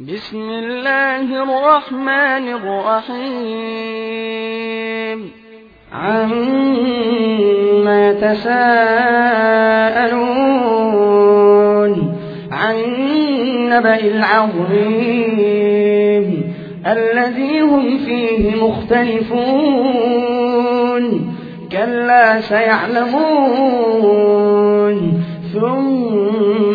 بسم الله الرحمن الرحيم. عما تساءلون عن النبأ العظيم الذي هم فيه مختلفون. كلا سيعلمون. ثم